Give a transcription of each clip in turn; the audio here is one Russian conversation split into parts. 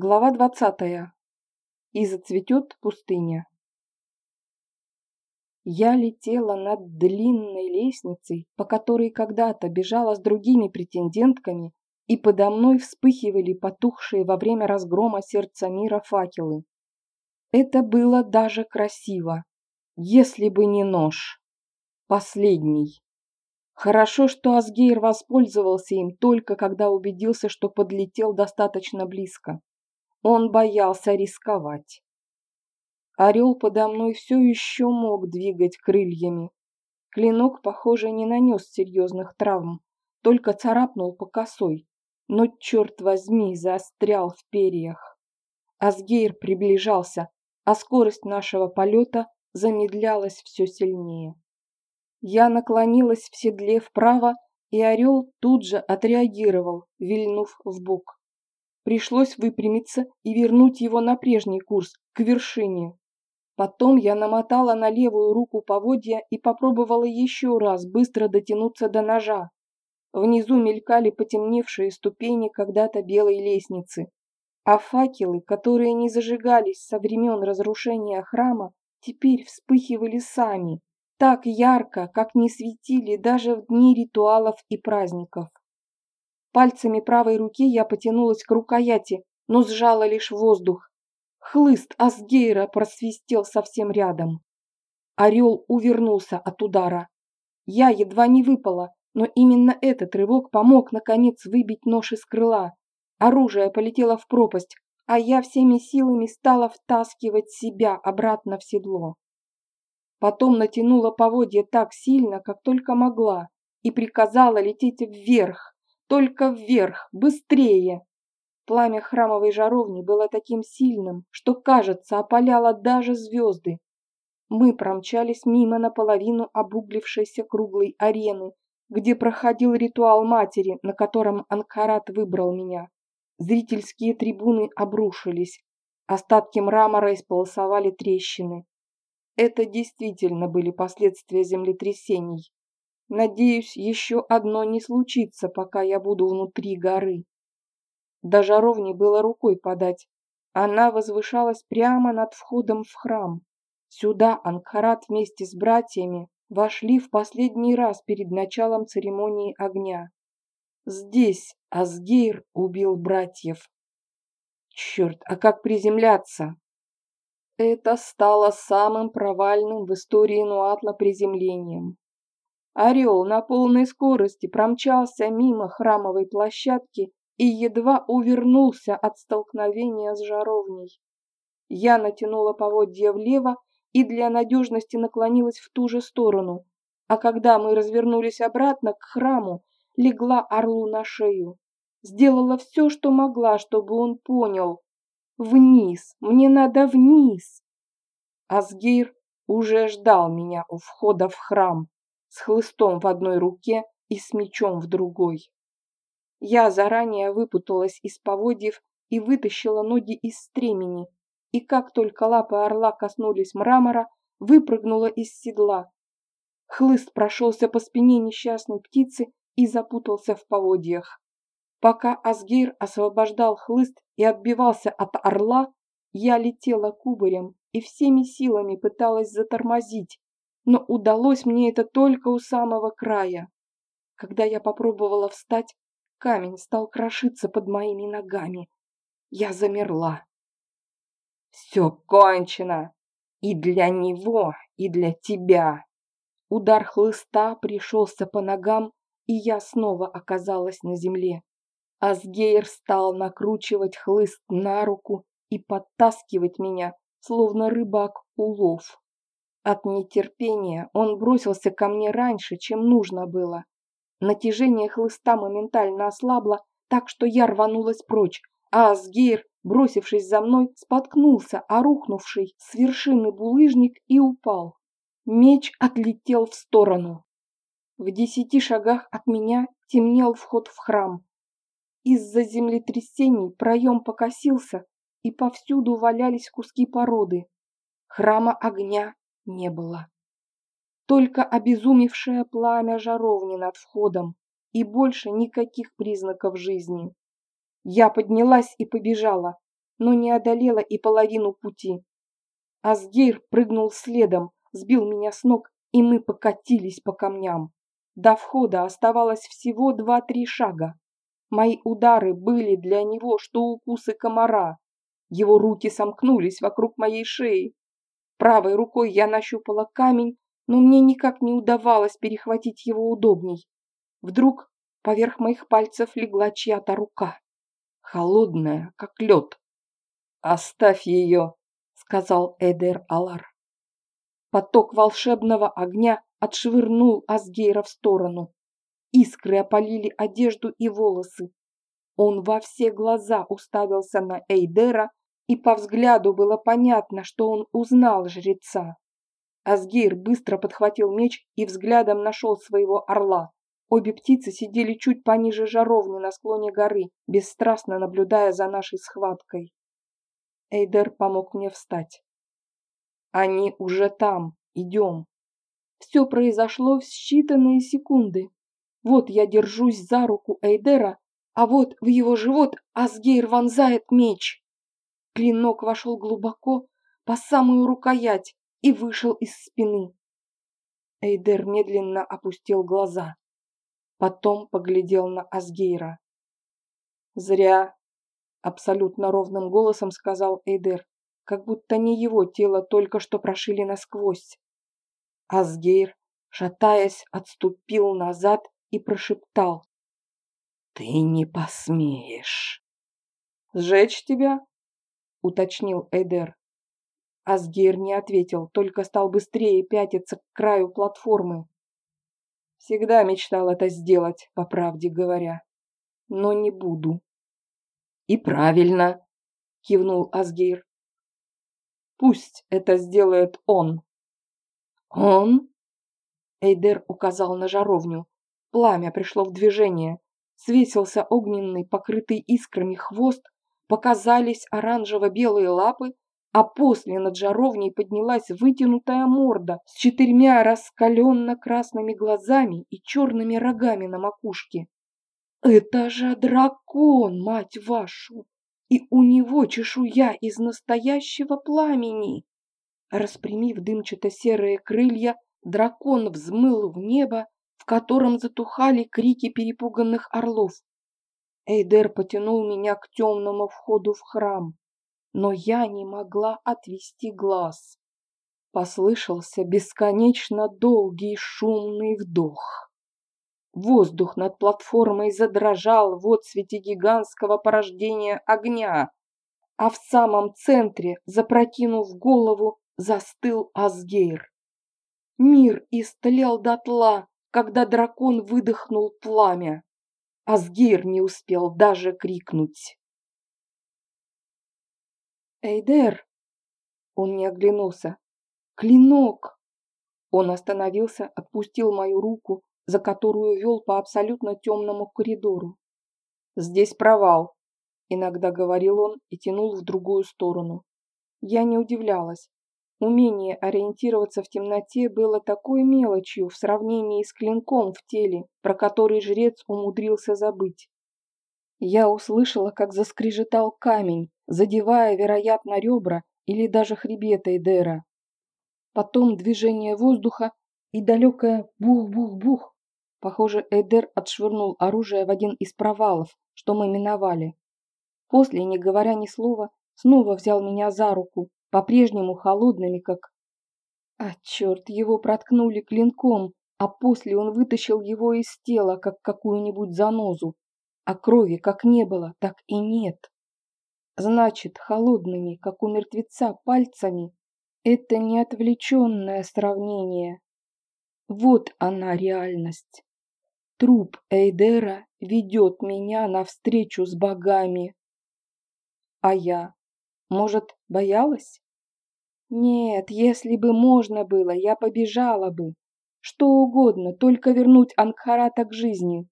Глава двадцатая. И зацветет пустыня. Я летела над длинной лестницей, по которой когда-то бежала с другими претендентками, и подо мной вспыхивали потухшие во время разгрома сердца мира факелы. Это было даже красиво, если бы не нож. Последний. Хорошо, что Асгейр воспользовался им только когда убедился, что подлетел достаточно близко. Он боялся рисковать. Орел подо мной все еще мог двигать крыльями. Клинок, похоже, не нанес серьезных травм, только царапнул по косой, но, черт возьми, застрял в перьях. Асгейр приближался, а скорость нашего полета замедлялась все сильнее. Я наклонилась в седле вправо, и орел тут же отреагировал, вильнув в бок. Пришлось выпрямиться и вернуть его на прежний курс, к вершине. Потом я намотала на левую руку поводья и попробовала еще раз быстро дотянуться до ножа. Внизу мелькали потемневшие ступени когда-то белой лестницы, а факелы, которые не зажигались со времен разрушения храма, теперь вспыхивали сами, так ярко, как не светили даже в дни ритуалов и праздников. Пальцами правой руки я потянулась к рукояти, но сжала лишь воздух. Хлыст Асгейра просвистел совсем рядом. Орел увернулся от удара. Я едва не выпала, но именно этот рывок помог, наконец, выбить нож из крыла. Оружие полетело в пропасть, а я всеми силами стала втаскивать себя обратно в седло. Потом натянула поводья так сильно, как только могла, и приказала лететь вверх, только вверх, быстрее! Пламя храмовой жаровни было таким сильным, что, кажется, опаляло даже звезды. Мы промчались мимо наполовину обуглившейся круглой арены, где проходил ритуал матери, на котором Анкарат выбрал меня. Зрительские трибуны обрушились, остатки мрамора исполосовали трещины. Это действительно были последствия землетрясений. Надеюсь, еще одно не случится, пока я буду внутри горы. До жаровни было рукой подать. Она возвышалась прямо над входом в храм. Сюда Ангхарат вместе с братьями вошли в последний раз перед началом церемонии огня. Здесь Асгейр убил братьев. Черт, а как приземляться? Это стало самым провальным в истории Нуатла приземлением. Орел на полной скорости промчался мимо храмовой площадки и едва увернулся от столкновения с жаровней. Я натянула поводья влево и для надежности наклонилась в ту же сторону, а когда мы развернулись обратно к храму, легла орлу на шею. Сделала все, что могла, чтобы он понял. Вниз, мне надо вниз. Асгейр уже ждал меня у входа в храм с хлыстом в одной руке и с мечом в другой. Я заранее выпуталась из поводьев и вытащила ноги из стремени, и как только лапы орла коснулись мрамора, выпрыгнула из седла. Хлыст прошелся по спине несчастной птицы и запутался в поводьях. Пока Асгейр освобождал хлыст и отбивался от орла, я летела кубарем и всеми силами пыталась затормозить, но удалось мне это только у самого края. Когда я попробовала встать, камень стал крошиться под моими ногами. Я замерла. Все кончено. И для него, и для тебя. Удар хлыста пришелся по ногам, и я снова оказалась на земле. Асгейр стал накручивать хлыст на руку и подтаскивать меня, словно рыбак улов. От нетерпения он бросился ко мне раньше, чем нужно было. Натяжение хлыста моментально ослабло, так что я рванулась прочь, а Асгейр, бросившись за мной, споткнулся, а рухнувший с вершины булыжник и упал. Меч отлетел в сторону. В десяти шагах от меня темнел вход в храм. Из-за землетрясений проем покосился, и повсюду валялись куски породы. Храма огня не было. Только обезумевшее пламя жаровни над входом и больше никаких признаков жизни. Я поднялась и побежала. но не одолела и половину пути. Асгейр прыгнул следом, сбил меня с ног, и мы покатились по камням. До входа оставалось всего два-три шага. Мои удары были для него, что укусы комара. Его руки сомкнулись вокруг моей шеи. Правой рукой я нащупала камень, но мне никак не удавалось перехватить его удобней. Вдруг поверх моих пальцев легла чья-то рука. Холодная, как лед. «Оставь ее», — сказал Эдер Алар. Поток волшебного огня отшвырнул Асгейра в сторону. Искры опалили одежду и волосы. Он во все глаза уставился на Эйдера, и по взгляду было понятно, что он узнал жреца. Асгейр быстро подхватил меч и взглядом нашел своего орла. Обе птицы сидели чуть пониже жаровни на склоне горы, бесстрастно наблюдая за нашей схваткой. Эйдер помог мне встать. «Они уже там. Идем». Все произошло в считанные секунды. Вот я держусь за руку Эйдера, а вот в его живот Асгейр вонзает меч. Клинок вошел глубоко, по самую рукоять, и вышел из спины. Эйдер медленно опустил глаза. Потом поглядел на Асгейра. «Зря», — абсолютно ровным голосом сказал Эйдер, как будто не его тело только что прошили насквозь. Асгейр, шатаясь, отступил назад и прошептал. «Ты не посмеешь!» «Сжечь тебя?» — уточнил Эйдер. Асгейр не ответил, только стал быстрее пятиться к краю платформы. Всегда мечтал это сделать, по правде говоря. Но не буду. И правильно, кивнул Асгейр. Пусть это сделает он. Он? Эйдер указал на жаровню. Пламя пришло в движение. Свесился огненный, покрытый искрами хвост, показались оранжево-белые лапы, а после над жаровней поднялась вытянутая морда с четырьмя раскаленно-красными глазами и черными рогами на макушке. «Это же дракон, мать вашу! И у него чешуя из настоящего пламени!» Распрямив дымчато-серые крылья, дракон взмыл в небо, в котором затухали крики перепуганных орлов. Эйдер потянул меня к темному входу в храм, но я не могла отвести глаз. Послышался бесконечно долгий шумный вдох. Воздух над платформой задрожал в отсвете гигантского порождения огня, а в самом центре, запрокинув голову, застыл Асгейр. Мир истлел дотла, когда дракон выдохнул пламя. Асгейр не успел даже крикнуть. «Эйдер!» Он не оглянулся. «Клинок!» Он остановился, отпустил мою руку, за которую вел по абсолютно темному коридору. «Здесь провал», — иногда говорил он и тянул в другую сторону. Я не удивлялась. Умение ориентироваться в темноте было такой мелочью в сравнении с клинком в теле, про который жрец умудрился забыть. Я услышала, как заскрежетал камень, задевая, вероятно, ребра или даже хребет Эйдера. Потом движение воздуха и далекое бух-бух-бух. Похоже, Эйдер отшвырнул оружие в один из провалов, что мы миновали. После, не говоря ни слова, снова взял меня за руку, по-прежнему холодными, как... А, черт, его проткнули клинком, а после он вытащил его из тела, как какую-нибудь занозу. А крови как не было, так и нет. Значит, холодными, как у мертвеца, пальцами — это не отвлеченное сравнение. Вот она реальность. Труп Эйдера ведет меня навстречу с богами. А я может, боялась? Нет, если бы можно было, я побежала бы. Что угодно, только вернуть Ангхарата к жизни.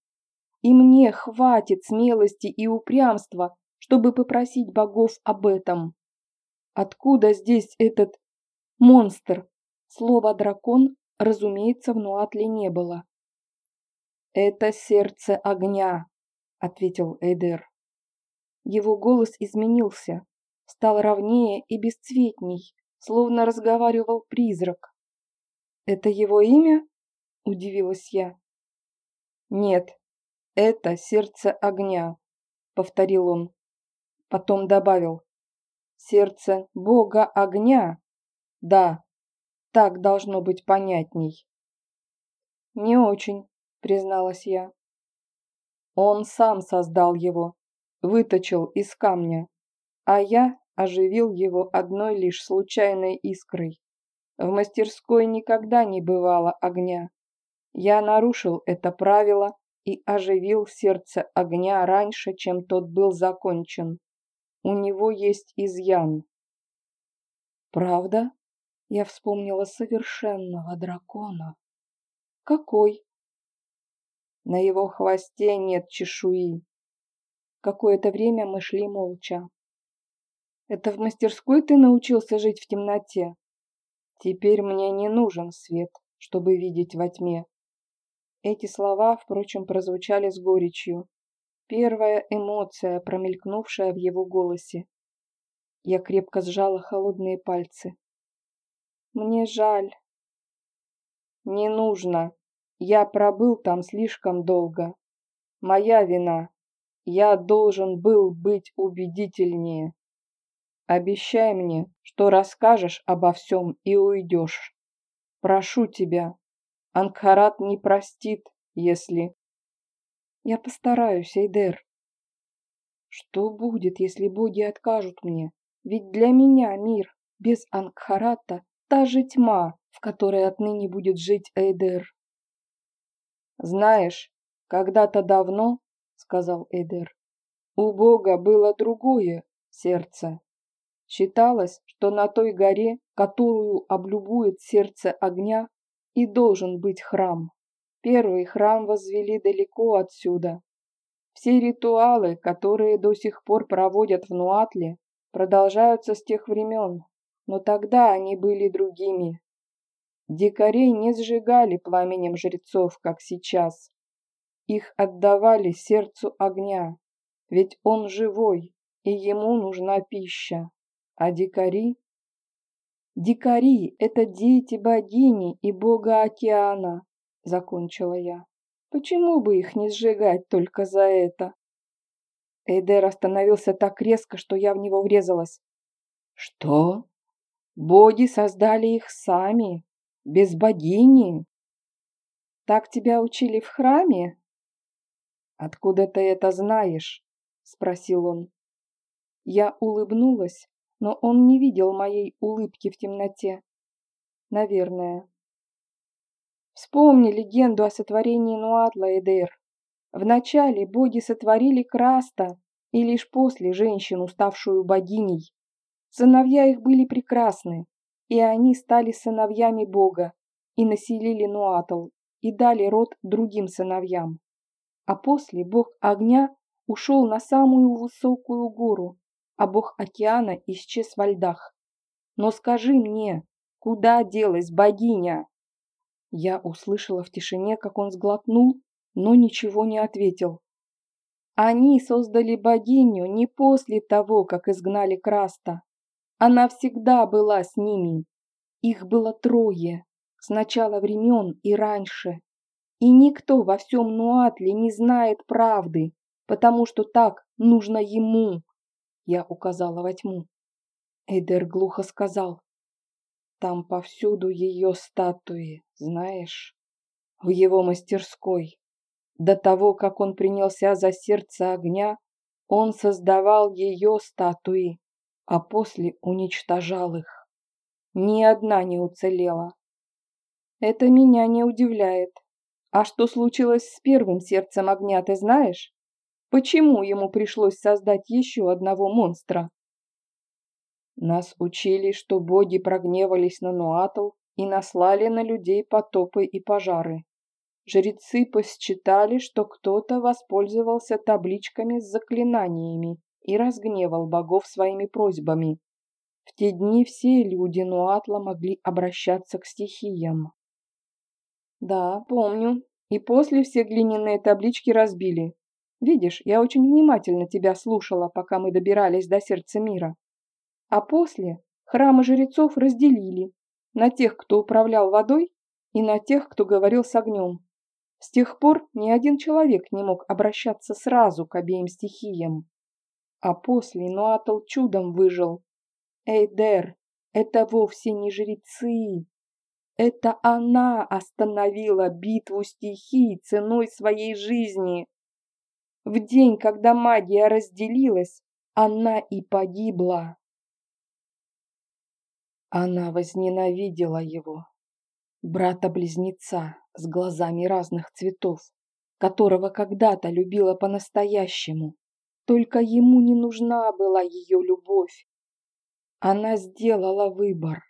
И мне хватит смелости и упрямства, чтобы попросить богов об этом. Откуда здесь этот монстр? Слова «дракон», разумеется, в Нуатле не было. «Это сердце огня», — ответил Эйдер. Его голос изменился, стал ровнее и бесцветней, словно разговаривал призрак. «Это его имя?» – удивилась я. «Нет, это сердце огня», – повторил он. Потом добавил. «Сердце бога огня? Да, так должно быть понятней». «Не очень», – призналась я. Он сам создал его, выточил из камня, а я оживил его одной лишь случайной искрой. В мастерской никогда не бывало огня. Я нарушил это правило и оживил сердце огня раньше, чем тот был закончен. У него есть изъян. Правда? Я вспомнила совершенного дракона. Какой? На его хвосте нет чешуи. Какое-то время мы шли молча. Это в мастерской ты научился жить в темноте? Теперь мне не нужен свет, чтобы видеть во тьме. Эти слова, впрочем, прозвучали с горечью. Первая эмоция, промелькнувшая в его голосе. Я крепко сжала холодные пальцы. Мне жаль. Не нужно. Я пробыл там слишком долго. Моя вина. Я должен был быть убедительнее. Обещай мне, что расскажешь обо всем и уйдешь. Прошу тебя. Ангхарат не простит, если... Я постараюсь, Эйдер. Что будет, если боги откажут мне? Ведь для меня мир без Ангхарата — та же тьма, в которой отныне будет жить Эйдер. Знаешь, когда-то давно, — сказал Эйдер, — у бога было другое сердце. Считалось, что на той горе, которую облюбует сердце огня, и должен быть храм. Первый храм возвели далеко отсюда. Все ритуалы, которые до сих пор проводят в Нуатле, продолжаются с тех времен, но тогда они были другими. Дикарей не сжигали пламенем жрецов, как сейчас. Их отдавали сердцу огня, ведь он живой, и ему нужна пища. А дикари? Дикари — это дети богини и бога океана, закончила я. Почему бы их не сжигать только за это? Эйдер остановился так резко, что я в него врезалась. Что? Боги создали их сами, без богини? Так тебя учили в храме? Откуда ты это знаешь? Спросил он. Я улыбнулась, но он не видел моей улыбки в темноте. Наверное. Вспомни легенду о сотворении Нуатла Эдер. Вначале боги сотворили Краста, и лишь после женщину, ставшую богиней. Сыновья их были прекрасны, и они стали сыновьями бога, и населили Нуатл, и дали род другим сыновьям. А после бог огня ушел на самую высокую гору, а бог океана исчез во льдах. Но скажи мне, куда делась богиня?» Я услышала в тишине, как он сглотнул, но ничего не ответил. Они создали богиню не после того, как изгнали Краста. Она всегда была с ними. Их было трое, с начала времен и раньше. И никто во всем Нуатле не знает правды, потому что так нужно ему. Я указала во тьму. Эйдер глухо сказал. Там повсюду ее статуи, знаешь, в его мастерской. До того, как он принялся за сердце огня, он создавал ее статуи, а после уничтожал их. Ни одна не уцелела. Это меня не удивляет. А что случилось с первым сердцем огня, ты знаешь? Почему ему пришлось создать еще одного монстра? Нас учили, что боги прогневались на Нуатл и наслали на людей потопы и пожары. Жрецы посчитали, что кто-то воспользовался табличками с заклинаниями и разгневал богов своими просьбами. В те дни все люди Нуатла могли обращаться к стихиям. Да, помню. И после все глиняные таблички разбили. Видишь, я очень внимательно тебя слушала, пока мы добирались до сердца мира. А после храмы жрецов разделили на тех, кто управлял водой, и на тех, кто говорил с огнем. С тех пор ни один человек не мог обращаться сразу к обеим стихиям. А после Нуатл чудом выжил. Эйдер, это вовсе не жрецы. Это она остановила битву стихий ценой своей жизни. В день, когда магия разделилась, она и погибла. Она возненавидела его, брата-близнеца с глазами разных цветов, которого когда-то любила по-настоящему. Только ему не нужна была ее любовь. Она сделала выбор.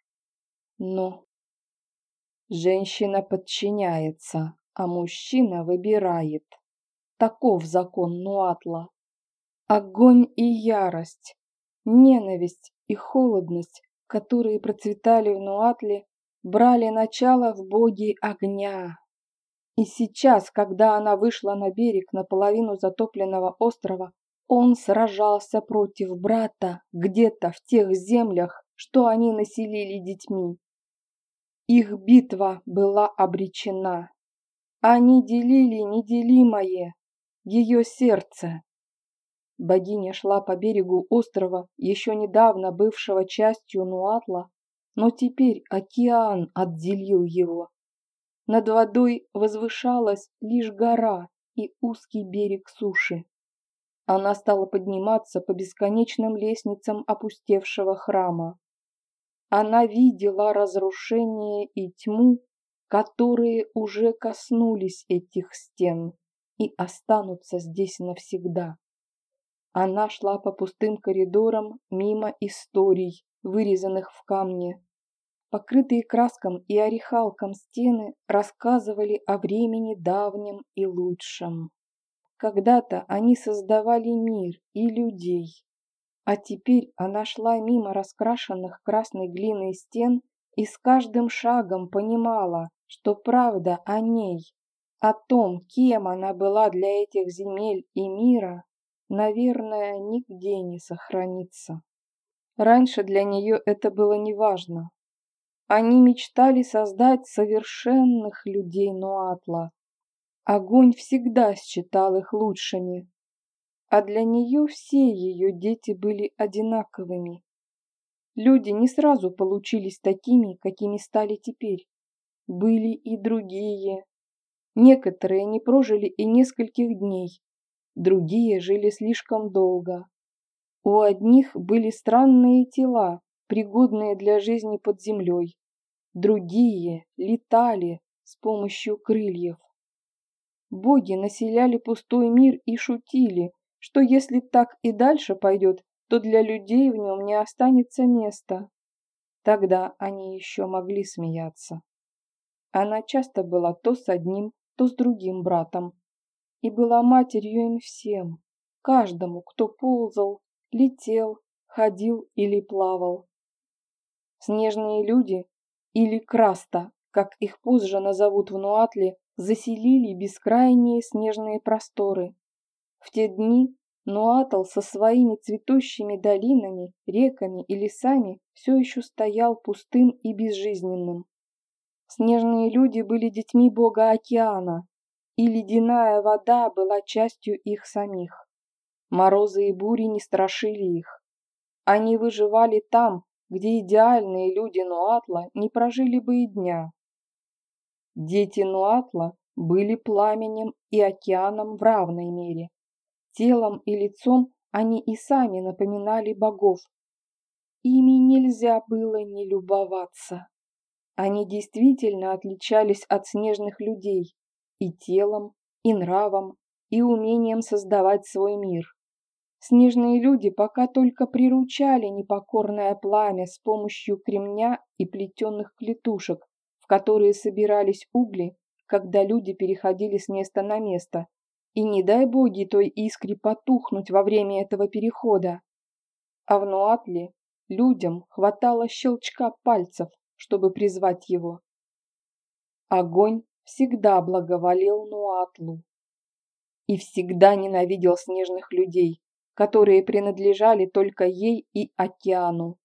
Но женщина подчиняется, а мужчина выбирает. Таков закон Нуатла. Огонь и ярость, ненависть и холодность, которые процветали в Нуатле, брали начало в боге огня. И сейчас, когда она вышла на берег наполовину затопленного острова, он сражался против брата где-то в тех землях, что они населили детьми. Их битва была обречена. Они делили неделимое, ее сердце. Богиня шла по берегу острова, еще недавно бывшего частью Нуатла, но теперь океан отделил его. Над водой возвышалась лишь гора и узкий берег суши. Она стала подниматься по бесконечным лестницам опустевшего храма. Она видела разрушение и тьму, которые уже коснулись этих стен и останутся здесь навсегда. Она шла по пустым коридорам мимо историй, вырезанных в камне. Покрытые краском и орехалком стены рассказывали о времени давнем и лучшем. Когда-то они создавали мир и людей, а теперь она шла мимо раскрашенных красной глиной стен и с каждым шагом понимала, что правда о ней, о том, кем она была для этих земель и мира, наверное, нигде не сохранится. Раньше для нее это было неважно. Они мечтали создать совершенных людей Нуатла. Огонь всегда считал их лучшими. А для нее все ее дети были одинаковыми. Люди не сразу получились такими, какими стали теперь. Были и другие. Некоторые не прожили и нескольких дней, другие жили слишком долго. У одних были странные тела, пригодные для жизни под землей. Другие летали с помощью крыльев. Боги населяли пустой мир и шутили, что если так и дальше пойдет, то для людей в нем не останется места. Тогда они еще могли смеяться. Она часто была то с одним, то с другим братом, и была матерью им всем, каждому, кто ползал, летел, ходил или плавал. Снежные люди, или краста, как их позже назовут в Нуатле, заселили бескрайние снежные просторы. В те дни Нуатл со своими цветущими долинами, реками и лесами все еще стоял пустым и безжизненным. Снежные люди были детьми бога океана, и ледяная вода была частью их самих. Морозы и бури не страшили их. Они выживали там, где идеальные люди Нуатла не прожили бы и дня. Дети Нуатла были пламенем и океаном в равной мере. Телом и лицом они и сами напоминали богов. Ими нельзя было не любоваться. Они действительно отличались от снежных людей, и телом, и нравом, и умением создавать свой мир. Снежные люди пока только приручали непокорное пламя с помощью кремня и плетенных клетушек, в которые собирались угли, когда люди переходили с места на место. И не дай боги той искре потухнуть во время этого перехода. А в Нуатле людям хватало щелчка пальцев, чтобы призвать его. Огонь всегда благоволил Нуатлу и всегда ненавидел снежных людей, которые принадлежали только ей и океану.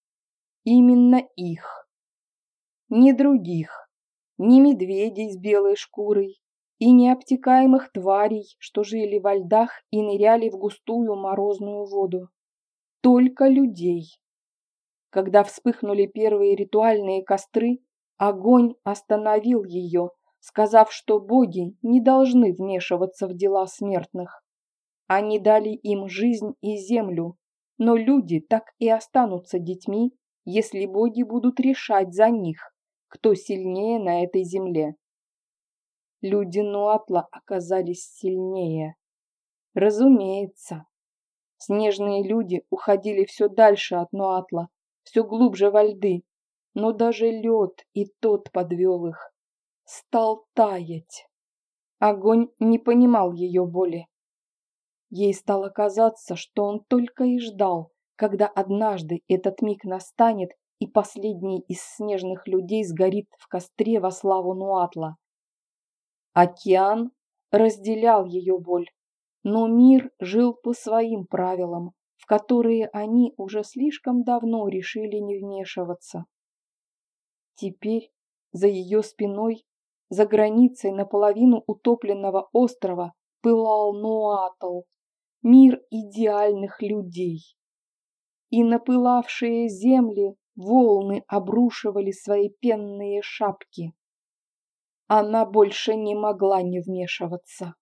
именно их. Ни других, ни медведей с белой шкурой, и необтекаемых тварей, что жили во льдах и ныряли в густую морозную воду. Только людей. Когда вспыхнули первые ритуальные костры, огонь остановил ее, сказав, что боги не должны вмешиваться в дела смертных. Они дали им жизнь и землю, но люди так и останутся детьми, если боги будут решать за них, кто сильнее на этой земле. Люди Нуатла оказались сильнее. Разумеется. Снежные люди уходили все дальше от Нуатла, все глубже во льды, но даже лед и тот подвел их. Стал таять. Огонь не понимал ее боли. Ей стало казаться, что он только и ждал, когда однажды этот миг настанет, и последний из снежных людей сгорит в костре во славу Нуатла. Океан разделял ее боль, но мир жил по своим правилам, в которые они уже слишком давно решили не вмешиваться. Теперь за ее спиной, за границей наполовину утопленного острова, пылал Нуатл, мир идеальных людей. И напылавшие земли волны обрушивали свои пенные шапки. Она больше не могла не вмешиваться.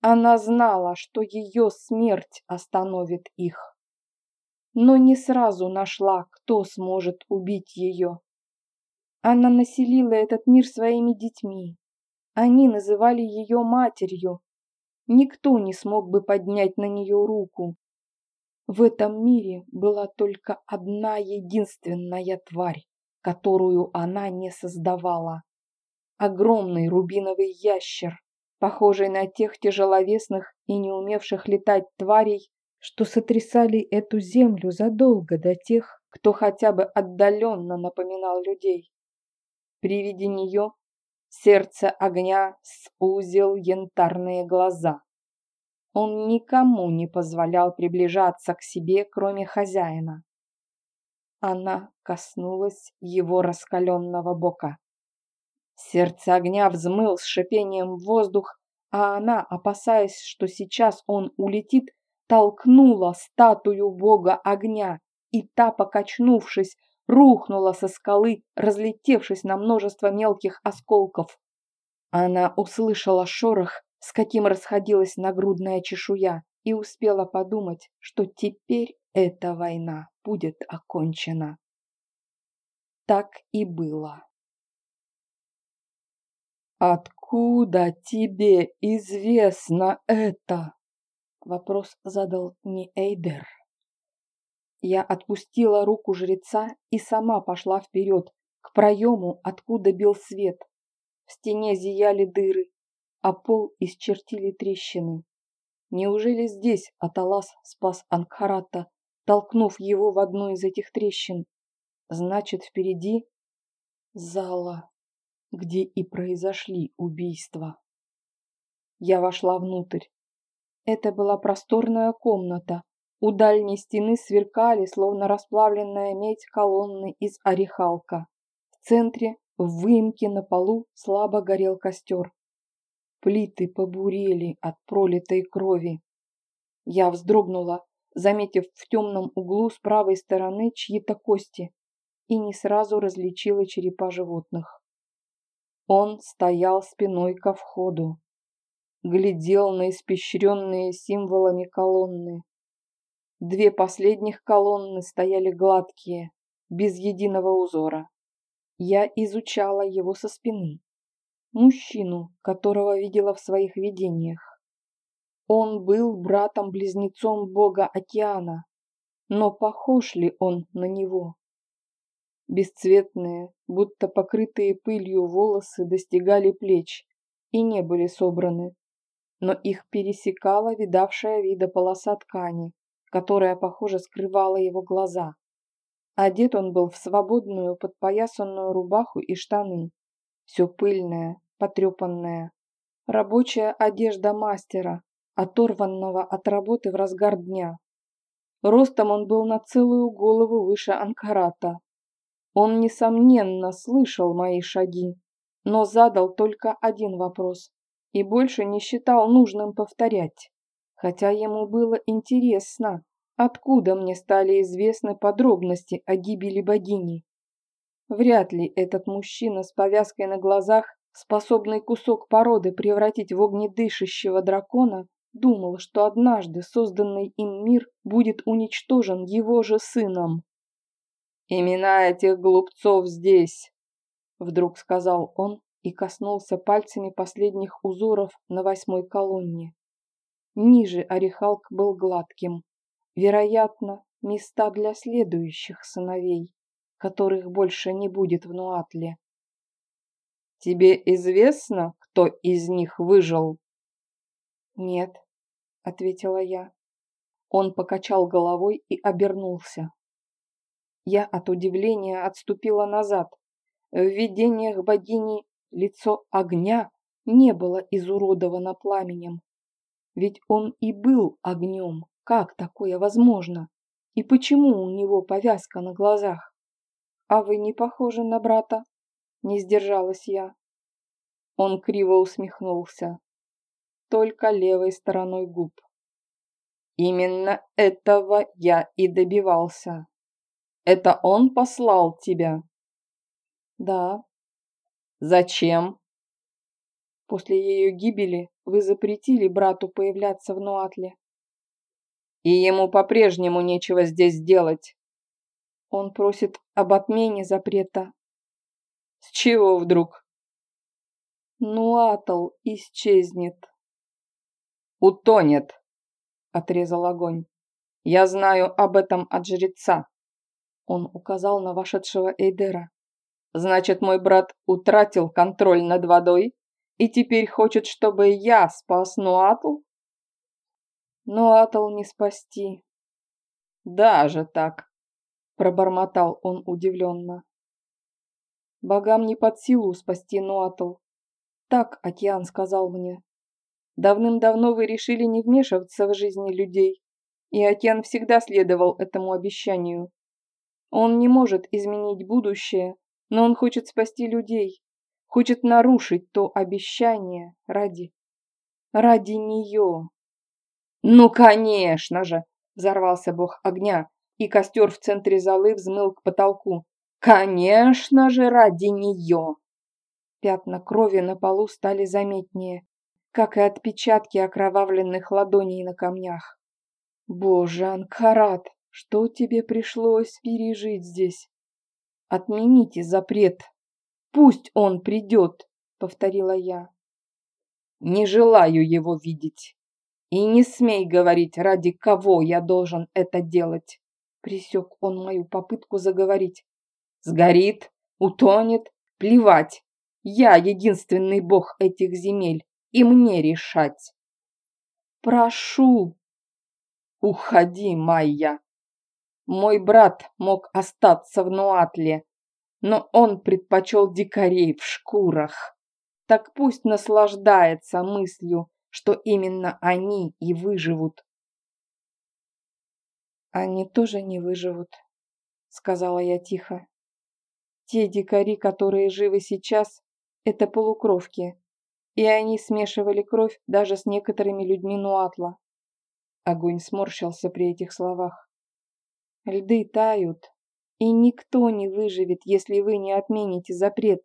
Она знала, что ее смерть остановит их. Но не сразу нашла, кто сможет убить ее. Она населила этот мир своими детьми. Они называли ее матерью. Никто не смог бы поднять на нее руку. В этом мире была только одна единственная тварь, которую она не создавала огромный рубиновый ящер, похожий на тех тяжеловесных и не умевших летать тварей, что сотрясали эту землю задолго до тех, кто хотя бы отдаленно напоминал людей. При виде нее сердце огня сузил янтарные глаза. Он никому не позволял приближаться к себе, кроме хозяина. Она коснулась его раскаленного бока. Сердце огня взмыл с шипением в воздух, а она, опасаясь, что сейчас он улетит, толкнула статую бога огня, и та, покачнувшись, рухнула со скалы, разлетевшись на множество мелких осколков. Она услышала шорох, с каким расходилась нагрудная чешуя, и успела подумать, что теперь эта война будет окончена. Так и было. «Откуда тебе известно это?» Вопрос задал не Эйдер. Я отпустила руку жреца и сама пошла вперед, к проему, откуда бил свет. В стене зияли дыры, а пол исчертили трещины. Неужели здесь Аталас спас Ангхарата, толкнув его в одну из этих трещин? Значит, впереди зала где и произошли убийства. Я вошла внутрь. Это была просторная комната. У дальней стены сверкали, словно расплавленная медь, колонны из орехалка. В центре, в выемке на полу, слабо горел костер. Плиты побурели от пролитой крови. Я вздрогнула, заметив в темном углу с правой стороны чьи-то кости, и не сразу различила черепа животных. Он стоял спиной ко входу, глядел на испещренные символами колонны. Две последних колонны стояли гладкие, без единого узора. Я изучала его со спины. Мужчину, которого видела в своих видениях. Он был братом-близнецом бога океана, но похож ли он на него? Бесцветные, будто покрытые пылью волосы достигали плеч и не были собраны, но их пересекала видавшая вида полоса ткани, которая, похоже, скрывала его глаза. Одет он был в свободную подпоясанную рубаху и штаны. Все пыльное, потрепанное. Рабочая одежда мастера, оторванного от работы в разгар дня. Ростом он был на целую голову выше Анкарата, Он, несомненно, слышал мои шаги, но задал только один вопрос и больше не считал нужным повторять, хотя ему было интересно, откуда мне стали известны подробности о гибели богини. Вряд ли этот мужчина с повязкой на глазах, способный кусок породы превратить в огнедышащего дракона, думал, что однажды созданный им мир будет уничтожен его же сыном. «Имена этих глупцов здесь», — вдруг сказал он и коснулся пальцами последних узоров на восьмой колонне. Ниже орехалк был гладким. Вероятно, места для следующих сыновей которых больше не будет в Нуатле. Тебе известно, кто из них выжил? Нет, ответила я. Он покачал головой и обернулся. Я от удивления отступила назад. В видениях богини лицо огня не было изуродовано пламенем. Ведь он и был огнем. Как такое возможно? И почему у него повязка на глазах? «А вы не похожи на брата?» Не сдержалась я. Он криво усмехнулся. Только левой стороной губ. «Именно этого я и добивался. Это он послал тебя?» «Да». «Зачем?» «После ее гибели вы запретили брату появляться в Нуатле». «И ему по-прежнему нечего здесь делать». Он просит об отмене запрета. С чего вдруг? Нуатл исчезнет. Утонет, отрезал огонь. Я знаю об этом от жреца. Он указал на вошедшего Эйдера. Значит, мой брат утратил контроль над водой и теперь хочет, чтобы я спас Нуатл? Нуатл не спасти. Даже так пробормотал он удивленно. Богам не под силу спасти Нуатл. Так океан сказал мне. Давным-давно вы решили не вмешиваться в жизни людей, и океан всегда следовал этому обещанию. Он не может изменить будущее, но он хочет спасти людей, хочет нарушить то обещание ради... ради нее. «Ну, конечно же!» – взорвался бог огня и костер в центре залы взмыл к потолку. Конечно же, ради нее! Пятна крови на полу стали заметнее, как и отпечатки окровавленных ладоней на камнях. Боже, Анкарат, что тебе пришлось пережить здесь? Отмените запрет. Пусть он придет, повторила я. Не желаю его видеть. И не смей говорить, ради кого я должен это делать. Присек он мою попытку заговорить. Сгорит, утонет, плевать. Я единственный бог этих земель, и мне решать. Прошу. Уходи, Майя. Мой брат мог остаться в Нуатле, но он предпочел дикарей в шкурах. Так пусть наслаждается мыслью, что именно они и выживут. «Они тоже не выживут», — сказала я тихо. «Те дикари, которые живы сейчас, это полукровки, и они смешивали кровь даже с некоторыми людьми Нуатла». Огонь сморщился при этих словах. «Льды тают, и никто не выживет, если вы не отмените запрет».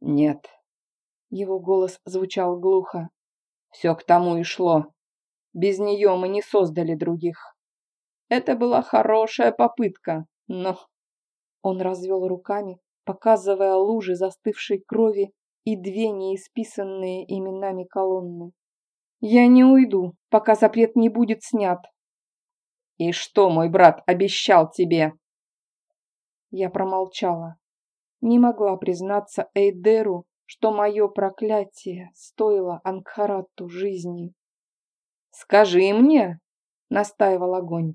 «Нет», — его голос звучал глухо. «Все к тому и шло. Без нее мы не создали других». Это была хорошая попытка, но... Он развел руками, показывая лужи застывшей крови и две неисписанные именами колонны. «Я не уйду, пока запрет не будет снят». «И что мой брат обещал тебе?» Я промолчала. Не могла признаться Эйдеру, что мое проклятие стоило Ангхарату жизни. «Скажи мне!» — настаивал огонь.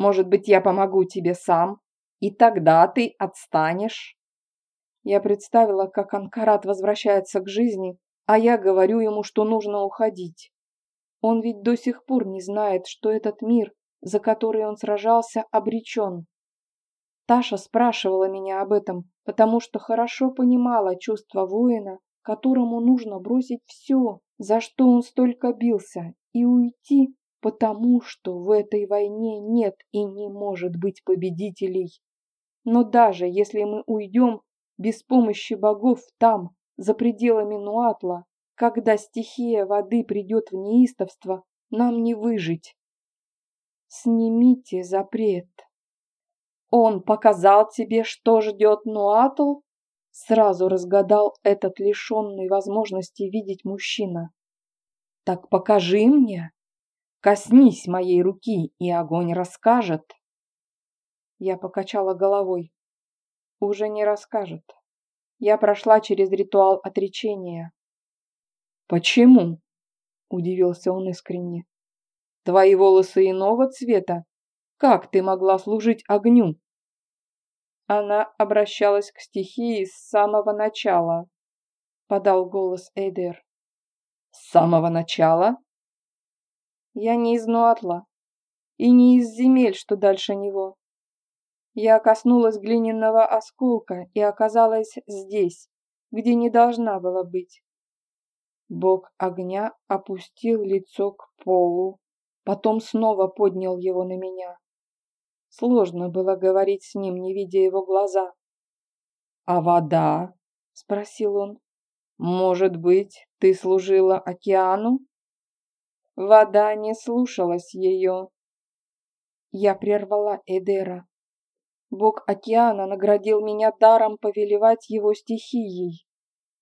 Может быть, я помогу тебе сам, и тогда ты отстанешь?» Я представила, как Анкарат возвращается к жизни, а я говорю ему, что нужно уходить. Он ведь до сих пор не знает, что этот мир, за который он сражался, обречен. Таша спрашивала меня об этом, потому что хорошо понимала чувство воина, которому нужно бросить все, за что он столько бился, и уйти, потому что в этой войне нет и не может быть победителей. Но даже если мы уйдем без помощи богов там, за пределами Нуатла, когда стихия воды придет в неистовство, нам не выжить. Снимите запрет. Он показал тебе, что ждет Нуатл? Сразу разгадал этот лишенный возможности видеть мужчина. Так покажи мне. Коснись моей руки, и огонь расскажет. Я покачала головой. Уже не расскажет. Я прошла через ритуал отречения. Почему? Удивился он искренне. Твои волосы иного цвета. Как ты могла служить огню? Она обращалась к стихии с самого начала, подал голос Эйдер. С самого начала? Я не из Нуатла и не из земель, что дальше него. Я коснулась глиняного осколка и оказалась здесь, где не должна была быть. Бог огня опустил лицо к полу, потом снова поднял его на меня. Сложно было говорить с ним, не видя его глаза. «А вода?» — спросил он. «Может быть, ты служила океану?» Вода не слушалась ее. Я прервала Эдера. Бог океана наградил меня даром повелевать его стихией.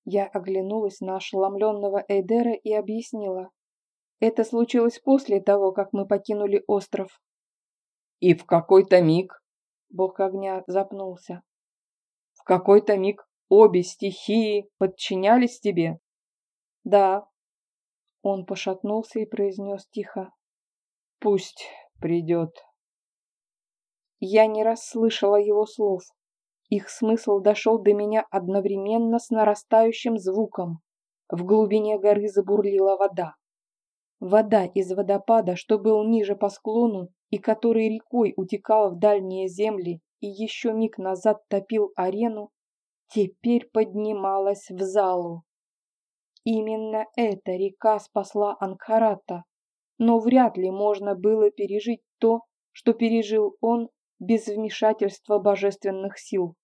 Я оглянулась на ошеломленного Эдера и объяснила. Это случилось после того, как мы покинули остров. И в какой-то миг бог огня запнулся. В какой-то миг обе стихии подчинялись тебе? Да. Он пошатнулся и произнес тихо. Пусть придет. Я не расслышала его слов. Их смысл дошел до меня одновременно с нарастающим звуком. В глубине горы забурлила вода. Вода из водопада, что был ниже по склону и который рекой утекал в дальние земли и еще миг назад топил арену, теперь поднималась в залу. Именно эта река спасла Анкарата, но вряд ли можно было пережить то, что пережил он без вмешательства божественных сил.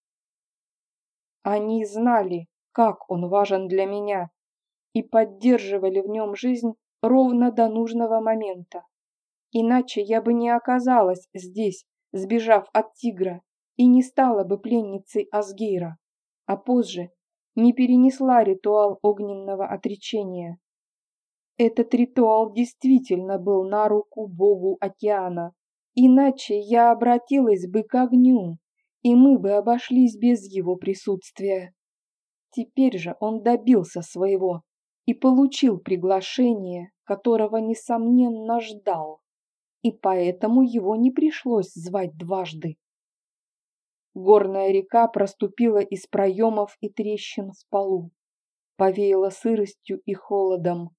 Они знали, как он важен для меня, и поддерживали в нем жизнь ровно до нужного момента. Иначе я бы не оказалась здесь, сбежав от тигра, и не стала бы пленницей Асгейра, а позже не перенесла ритуал огненного отречения. Этот ритуал действительно был на руку богу океана, иначе я обратилась бы к огню, и мы бы обошлись без его присутствия. Теперь же он добился своего и получил приглашение которого, несомненно, ждал, и поэтому его не пришлось звать дважды. Горная река проступила из проемов и трещин в полу, повеяла сыростью и холодом,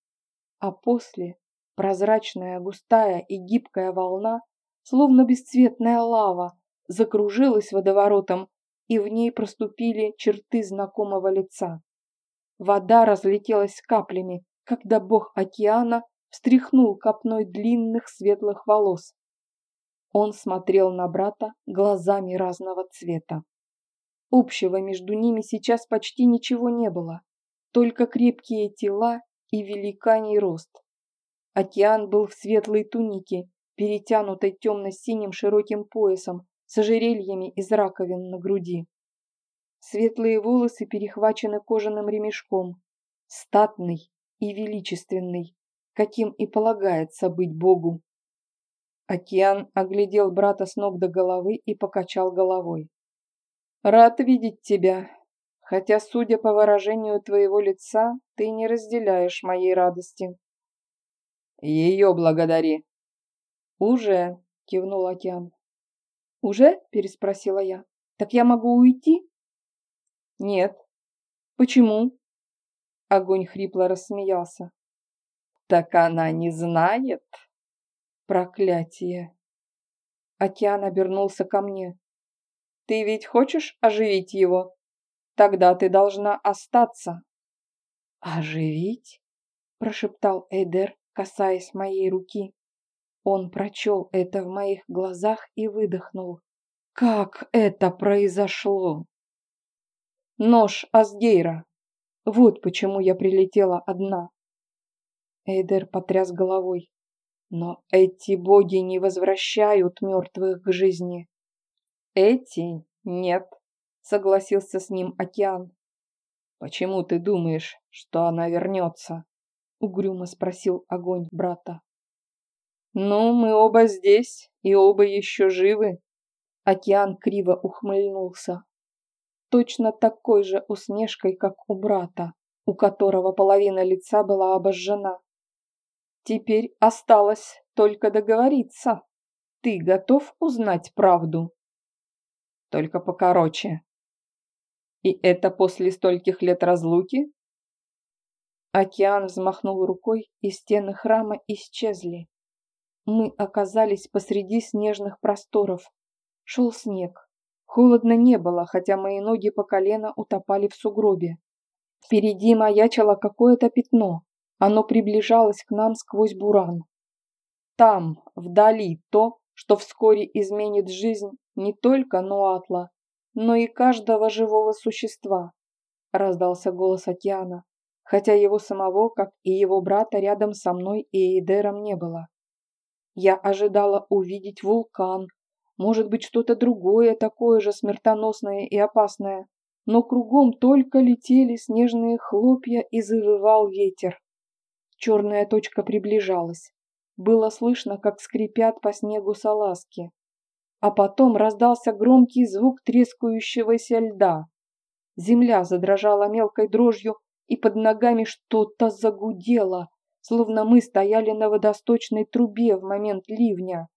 а после прозрачная, густая и гибкая волна, словно бесцветная лава, закружилась водоворотом, и в ней проступили черты знакомого лица. Вода разлетелась каплями, когда бог океана встряхнул копной длинных светлых волос. Он смотрел на брата глазами разного цвета. Общего между ними сейчас почти ничего не было, только крепкие тела и великаний рост. Океан был в светлой тунике, перетянутой темно-синим широким поясом с ожерельями из раковин на груди. Светлые волосы перехвачены кожаным ремешком. Статный, и величественный, каким и полагается быть Богу. Океан оглядел брата с ног до головы и покачал головой. «Рад видеть тебя, хотя, судя по выражению твоего лица, ты не разделяешь моей радости». «Ее благодари». «Уже», — кивнул Океан. «Уже?» — переспросила я. «Так я могу уйти?» «Нет». «Почему?» Огонь хрипло рассмеялся. Так она не знает? Проклятие. Океан обернулся ко мне. Ты ведь хочешь оживить его? Тогда ты должна остаться». «Оживить?» – прошептал Эйдер, касаясь моей руки. Он прочел это в моих глазах и выдохнул. «Как это произошло?» «Нож Асгейра. Вот почему я прилетела одна». Эйдер потряс головой. «Но эти боги не возвращают мертвых к жизни». «Эти нет», — согласился с ним океан. «Почему ты думаешь, что она вернется?» — угрюмо спросил огонь брата. «Ну, мы оба здесь, и оба еще живы». Океан криво ухмыльнулся. Точно такой же усмешкой, как у брата, у которого половина лица была обожжена. «Теперь осталось только договориться. Ты готов узнать правду?» «Только покороче», и это после стольких лет разлуки? Океан взмахнул рукой, и стены храма исчезли. Мы оказались посреди снежных просторов. Шел снег. Холодно не было, хотя мои ноги по колено утопали в сугробе. Впереди маячило какое-то пятно. Оно приближалось к нам сквозь буран. Там, вдали, то, что вскоре изменит жизнь не только Нуатла, но и каждого живого существа», — раздался голос океана, хотя его самого, как и его брата, рядом со мной и Эйдером не было. Я ожидала увидеть вулкан, может быть, что-то другое, такое же смертоносное и опасное, но кругом только летели снежные хлопья и завывал ветер. Черная точка приближалась. Было слышно, как скрипят по снегу салазки а потом раздался громкий звук трескающегося льда. Земля задрожала мелкой дрожью, и под ногами что-то загудело, словно мы стояли на водосточной трубе в момент ливня.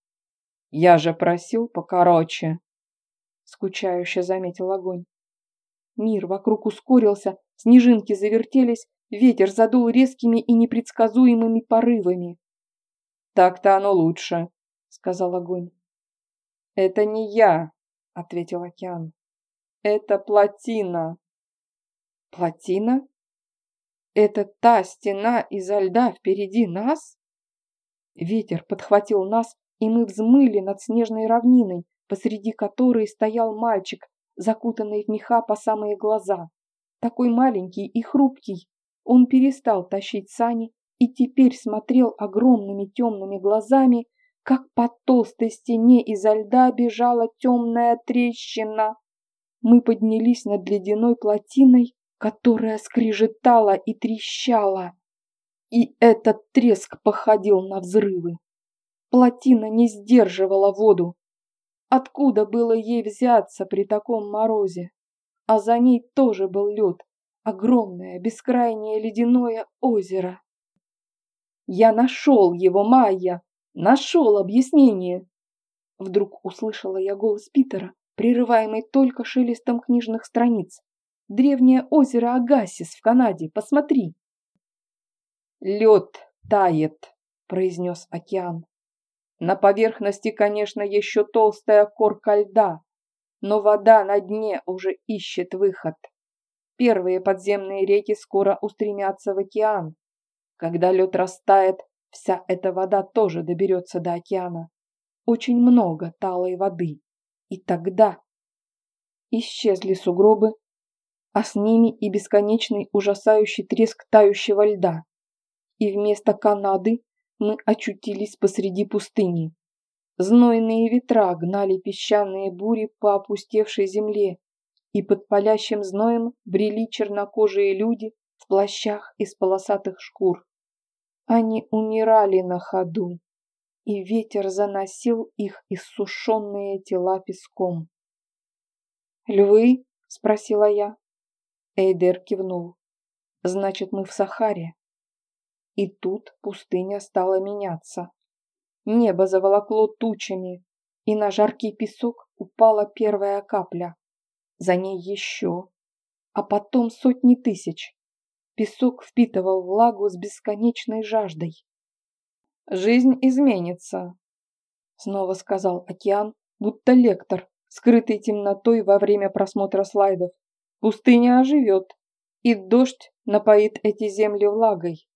«Я же просил покороче», — скучающе заметил огонь. Мир вокруг ускорился, снежинки завертелись, ветер задул резкими и непредсказуемыми порывами. «Так-то оно лучше», — сказал огонь. «Это не я», — ответил океан. «Это плотина». «Плотина? Это та стена изо льда впереди нас?» Ветер подхватил нас, и мы взмыли над снежной равниной, посреди которой стоял мальчик, закутанный в меха по самые глаза. Такой маленький и хрупкий. Он перестал тащить сани и теперь смотрел огромными темными глазами как по толстой стене изо льда бежала темная трещина. Мы поднялись над ледяной плотиной, которая скрежетала и трещала. И этот треск походил на взрывы. Плотина не сдерживала воду. Откуда было ей взяться при таком морозе? А за ней тоже был лед, огромное, бескрайнее ледяное озеро. «Я нашел его, Майя!» Нашел объяснение. Вдруг услышала я голос Питера, прерываемый только шелестом книжных страниц. Древнее озеро Агасис в Канаде, посмотри. Лед тает, произнес океан. На поверхности, конечно, еще толстая корка льда, но вода на дне уже ищет выход. Первые подземные реки скоро устремятся в океан. Когда лед растает, Вся эта вода тоже доберется до океана. Очень много талой воды. И тогда исчезли сугробы, а с ними и бесконечный ужасающий треск тающего льда. И вместо Канады мы очутились посреди пустыни. Знойные ветра гнали песчаные бури по опустевшей земле, и под палящим зноем брели чернокожие люди в плащах из полосатых шкур. Они умирали на ходу, и ветер заносил их иссушенные тела песком. «Львы?» — спросила я. Эйдер кивнул. «Значит, мы в Сахаре». И тут пустыня стала меняться. Небо заволокло тучами, и на жаркий песок упала первая капля. За ней еще, а потом сотни тысяч. Песок впитывал влагу с бесконечной жаждой. «Жизнь изменится», — снова сказал океан, будто лектор, скрытый темнотой во время просмотра слайдов. Пустыня оживет, и дождь напоит эти земли влагой.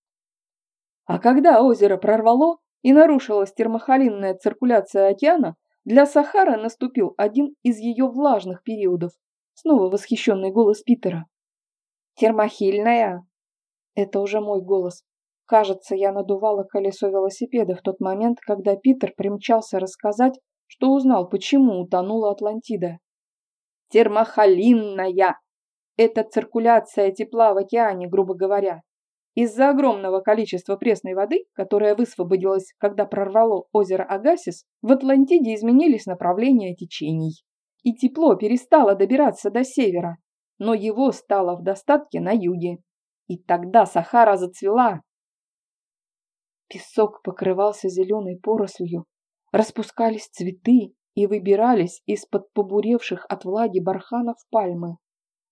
А когда озеро прорвало и нарушилась термохолинная циркуляция океана, для Сахары наступил один из ее влажных периодов. Снова восхищенный голос Питера. «Термохильная?» Это уже мой голос. Кажется, я надувала колесо велосипеда в тот момент, когда Питер примчался рассказать, что узнал, почему утонула Атлантида. «Термохолинная!» Это циркуляция тепла в океане, грубо говоря. Из-за огромного количества пресной воды, которая высвободилась, когда прорвало озеро Агасис, в Атлантиде изменились направления течений. И тепло перестало добираться до севера, но его стало в достатке на юге. И тогда Сахара зацвела. Песок покрывался зеленой порослью, распускались цветы и выбирались из-под побуревших от влаги барханов пальмы.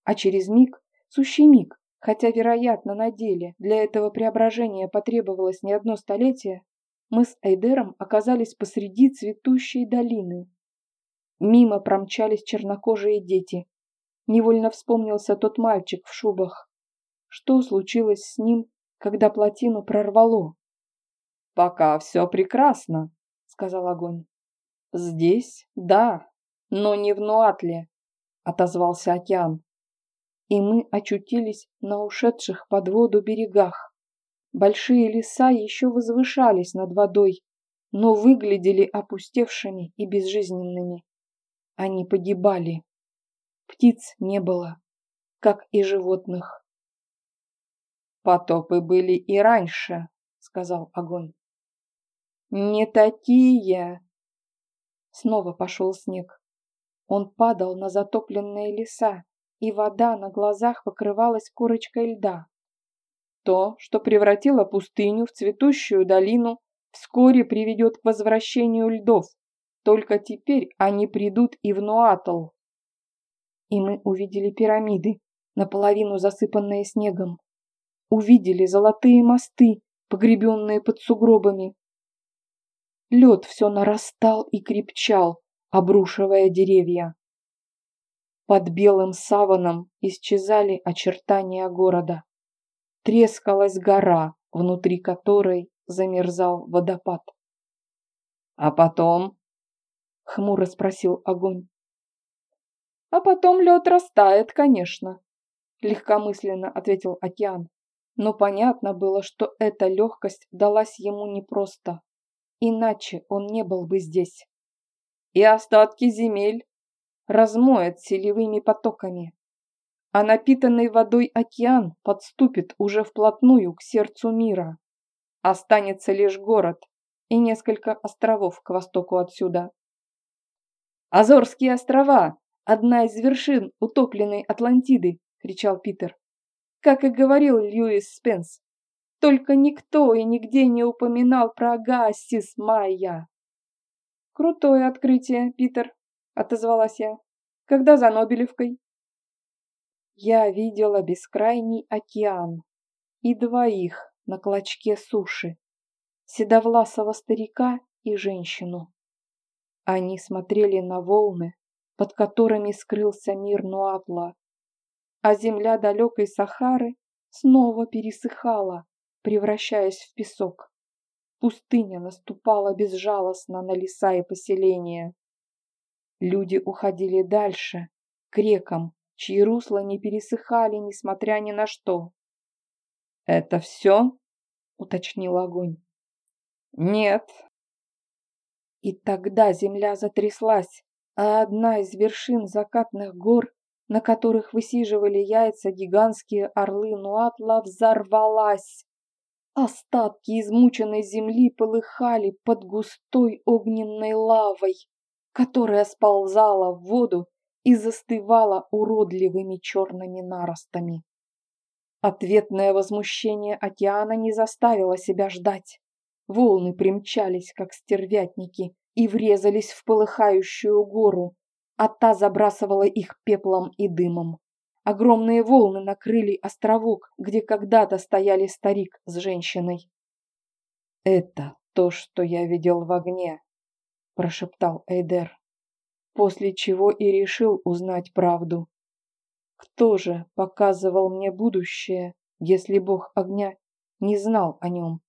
А через миг, сущий миг, Хотя, вероятно, на деле для этого преображения потребовалось не одно столетие, мы с Эйдером оказались посреди цветущей долины. Мимо промчались чернокожие дети. Невольно вспомнился тот мальчик в шубах. Что случилось с ним, когда плотину прорвало? «Пока все прекрасно», — сказал огонь. «Здесь, да, но не в Нуатле», — отозвался океан и мы очутились на ушедших под воду берегах. Большие леса еще возвышались над водой, но выглядели опустевшими и безжизненными. Они погибали. Птиц не было, как и животных. «Потопы были и раньше», — сказал огонь. «Не такие!» Снова пошел снег. Он падал на затопленные леса, и вода на глазах покрывалась корочкой льда. То, что превратило пустыню в цветущую долину, вскоре приведет к возвращению льдов. Только теперь они придут и в Нуатл. И мы увидели пирамиды, наполовину засыпанные снегом. Увидели золотые мосты, погребенные под сугробами. Лед все нарастал и крепчал, обрушивая деревья. Под белым саваном исчезали очертания города. Трескалась гора, внутри которой замерзал водопад. «А потом?» — хмуро спросил огонь. «А потом лед растает, конечно», — легкомысленно ответил океан. Но понятно было, что эта легкость далась ему непросто. Иначе он не был бы здесь. «И остатки земель размоет селевыми потоками, а напитанный водой океан подступит уже вплотную к сердцу мира. Останется лишь город и несколько островов к востоку отсюда. «Азорские острова! Одна из вершин утопленной Атлантиды!» — кричал Питер. Как и говорил Льюис Спенс. Только никто и нигде не упоминал про Гассис Майя. «Крутое открытие, Питер», — отозвалась я. «Когда за Нобелевкой?» Я видела бескрайний океан и двоих на клочке суши, седовласого старика и женщину. Они смотрели на волны, под которыми скрылся мир Нуатла, а земля далекой Сахары снова пересыхала, превращаясь в песок. Пустыня наступала безжалостно на леса и поселения. Люди уходили дальше, к рекам, чьи русла не пересыхали, несмотря ни на что. «Это все?» — уточнил огонь. «Нет». И тогда земля затряслась, а одна из вершин закатных гор, на которых высиживали яйца гигантские орлы Нуатла, взорвалась. Остатки измученной земли полыхали под густой огненной лавой которая сползала в воду и застывала уродливыми черными наростами. Ответное возмущение океана не заставило себя ждать. Волны примчались, как стервятники, и врезались в полыхающую гору, а та забрасывала их пеплом и дымом. Огромные волны накрыли островок, где когда-то стояли старик с женщиной. «Это то, что я видел в огне», прошептал Эйдер. после чего и решил узнать правду. Кто же показывал мне будущее, если бог огня не знал о нем?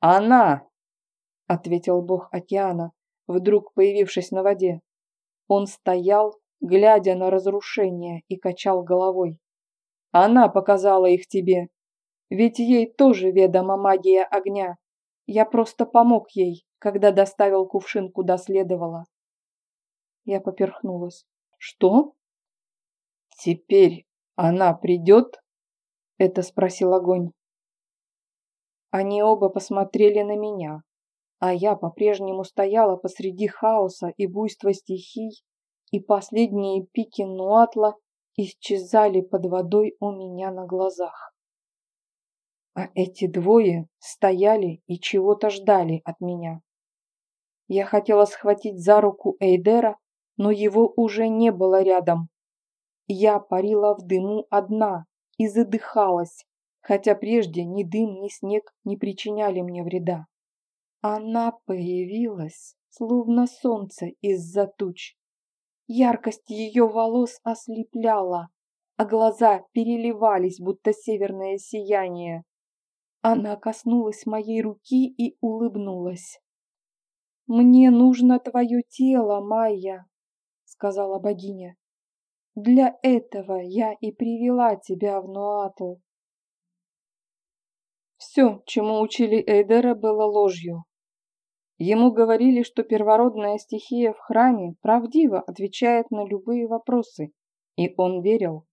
«Она!» — ответил бог океана, вдруг появившись на воде. Он стоял, глядя на разрушение, и качал головой. «Она показала их тебе, ведь ей тоже ведома магия огня. Я просто помог ей, когда доставил кувшин куда следовало». Я поперхнулась. «Что?» «Теперь она придет?» — это спросил огонь. Они оба посмотрели на меня, а я по-прежнему стояла посреди хаоса и буйства стихий, и последние пики Нуатла исчезали под водой у меня на глазах. А эти двое стояли и чего-то ждали от меня. Я хотела схватить за руку Эйдера, но его уже не было рядом. Я парила в дыму одна и задыхалась, хотя прежде ни дым, ни снег не причиняли мне вреда. Она появилась, словно солнце из-за туч. Яркость ее волос ослепляла, а глаза переливались, будто северное сияние. Она коснулась моей руки и улыбнулась. «Мне нужно твое тело, Майя», — сказала богиня. «Для этого я и привела тебя в Нуатл. Все, чему учили Эйдера, было ложью. Ему говорили, что первородная стихия в храме правдиво отвечает на любые вопросы, и он верил.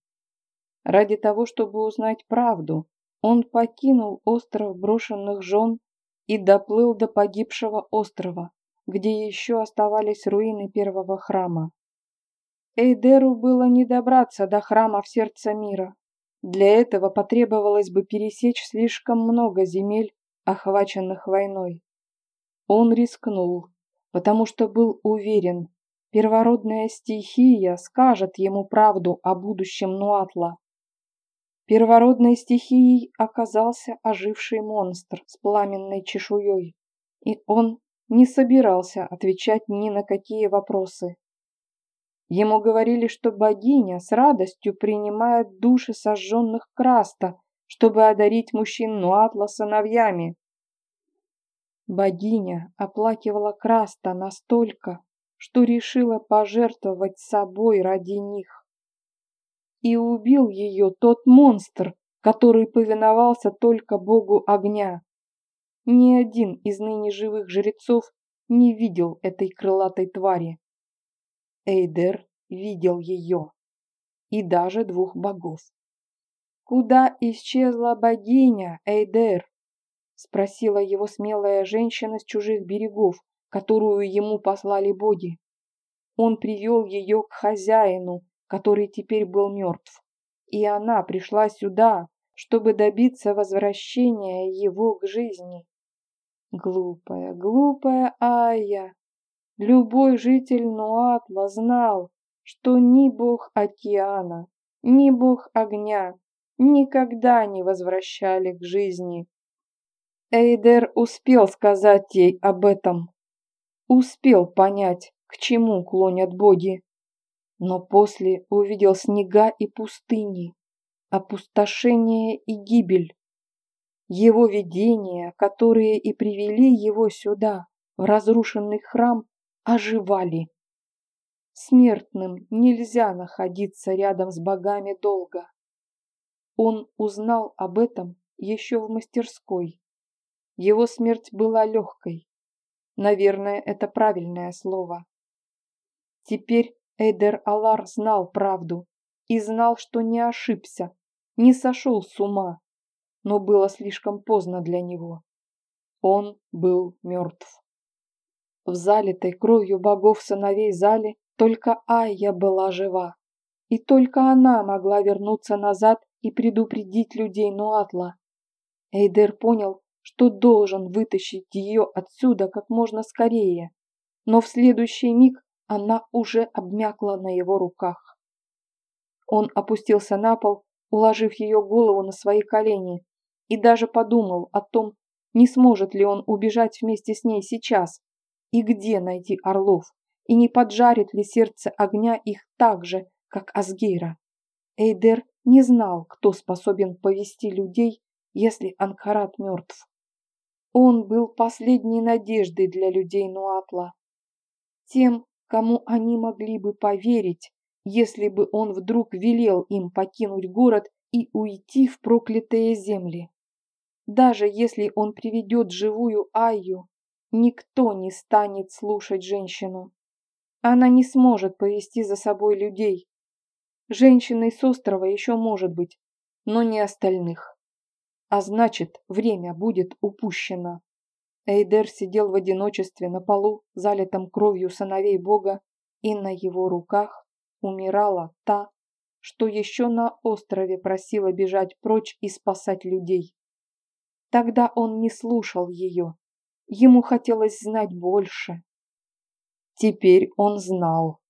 Ради того, чтобы узнать правду, он покинул остров брошенных жен и доплыл до погибшего острова, где еще оставались руины первого храма. Эйдеру было не добраться до храма в сердце мира, для этого потребовалось бы пересечь слишком много земель, охваченных войной. Он рискнул, потому что был уверен, первородная стихия скажет ему правду о будущем Нуатла. Первородной стихией оказался оживший монстр с пламенной чешуей, и он не собирался отвечать ни на какие вопросы. Ему говорили, что богиня с радостью принимает души сожженных краста, чтобы одарить мужчин Нуатла сыновьями. Богиня оплакивала краста настолько, что решила пожертвовать собой ради них. И убил ее тот монстр, который повиновался только богу огня. Ни один из ныне живых жрецов не видел этой крылатой твари. Эйдер видел ее. И даже двух богов. «Куда исчезла богиня, Эйдер?» Спросила его смелая женщина с чужих берегов, которую ему послали боги. Он привел ее к хозяину, который теперь был мертв. И она пришла сюда, чтобы добиться возвращения его к жизни. Глупая, глупая Ая, Любой житель Нуатла знал, что ни бог океана, ни бог огня никогда не возвращали к жизни. Эйдер успел сказать ей об этом, успел понять, к чему клонят боги, но после увидел снега и пустыни, опустошение и гибель. Его видения, которые и привели его сюда, в разрушенный храм, оживали. Смертным нельзя находиться рядом с богами долго. Он узнал об этом еще в мастерской. Его смерть была легкой. Наверное, это правильное слово. Теперь Эйдер Алар знал правду и знал, что не ошибся, не сошел с ума, но было слишком поздно для него. Он был мертв. В залитой кровью богов сыновей зале только Айя была жива. И только она могла вернуться назад и предупредить людей Нуатла. Эйдер понял, что должен вытащить ее отсюда как можно скорее, но в следующий миг она уже обмякла на его руках. Он опустился на пол, уложив ее голову на свои колени, и даже подумал о том, не сможет ли он убежать вместе с ней сейчас, и где найти орлов, и не поджарит ли сердце огня их так же, как Асгейра. Эйдер не знал, кто способен повести людей, если Анхарат мертв. Он был последней надеждой для людей Нуатла. Тем, кому они могли бы поверить, если бы он вдруг велел им покинуть город и уйти в проклятые земли. Даже если он приведет живую Айю, никто не станет слушать женщину. Она не сможет повести за собой людей. Женщиной с острова еще может быть, но не остальных. А значит, время будет упущено. Эйдер сидел в одиночестве на полу, залитом кровью сыновей Бога, и на его руках умирала та, что еще на острове просила бежать прочь и спасать людей. Тогда он не слушал ее. Ему хотелось знать больше. Теперь он знал.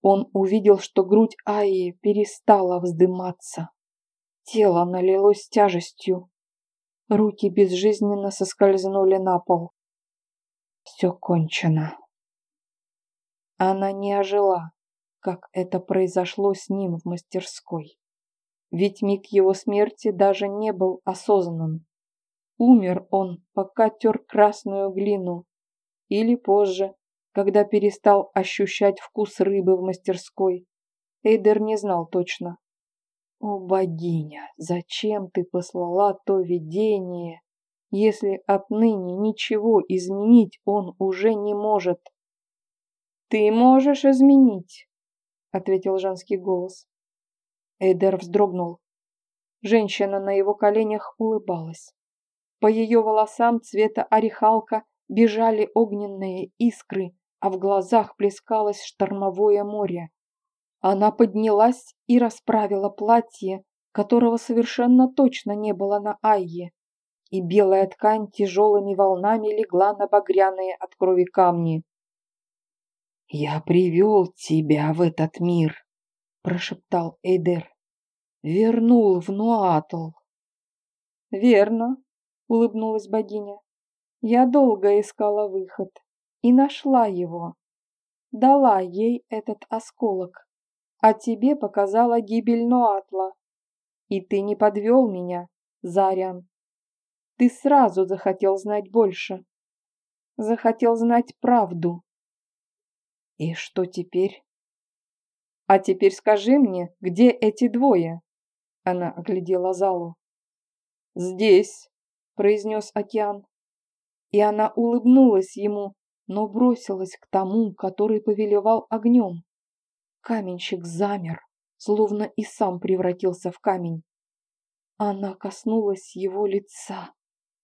Он увидел, что грудь Аи перестала вздыматься. Тело налилось тяжестью. Руки безжизненно соскользнули на пол. Все кончено. Она не ожила, как это произошло с ним в мастерской. Ведь миг его смерти даже не был осознан. Умер он, пока тер красную глину. Или позже, когда перестал ощущать вкус рыбы в мастерской. Эйдер не знал точно. «О, богиня, зачем ты послала то видение, если отныне ничего изменить он уже не может?» «Ты можешь изменить», — ответил женский голос. Эйдер вздрогнул. Женщина на его коленях улыбалась. По ее волосам цвета орехалка бежали огненные искры, а в глазах плескалось штормовое море. Она поднялась и расправила платье, которого совершенно точно не было на Айе, и белая ткань тяжелыми волнами легла на багряные от крови камни. «Я привел тебя в этот мир», — прошептал Эйдер. «Вернул в Нуатл». «Верно», — улыбнулась богиня. «Я долго искала выход и нашла его. Дала ей этот осколок, а тебе показала гибель Ноатла. И ты не подвел меня, Зарян. Ты сразу захотел знать больше. Захотел знать правду. И что теперь? А теперь скажи мне, где эти двое? Она оглядела залу. Здесь, произнес океан. И она улыбнулась ему, но бросилась к тому, который повелевал огнем. Каменщик замер, словно и сам превратился в камень. Она коснулась его лица,